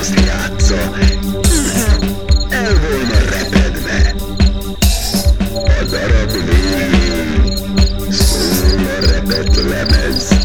az játsza, el volna repedve. A darab végén szól a repet lemez.